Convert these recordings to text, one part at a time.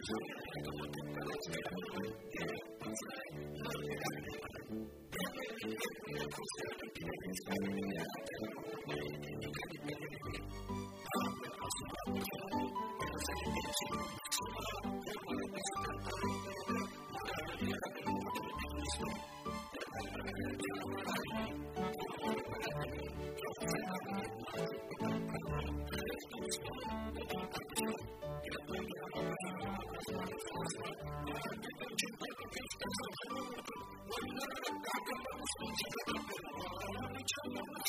Thank you. 我们的感情都是一样的我们的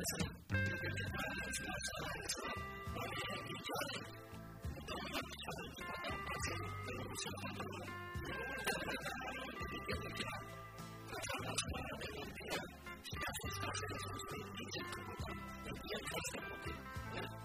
这是，这个年代的时尚，我也比较的。冬天穿的比较宽松，不用那么紧。夏天穿的比较紧，穿的比较紧的冬天，夏天穿的比较松，比较宽松。冬天穿的不紧。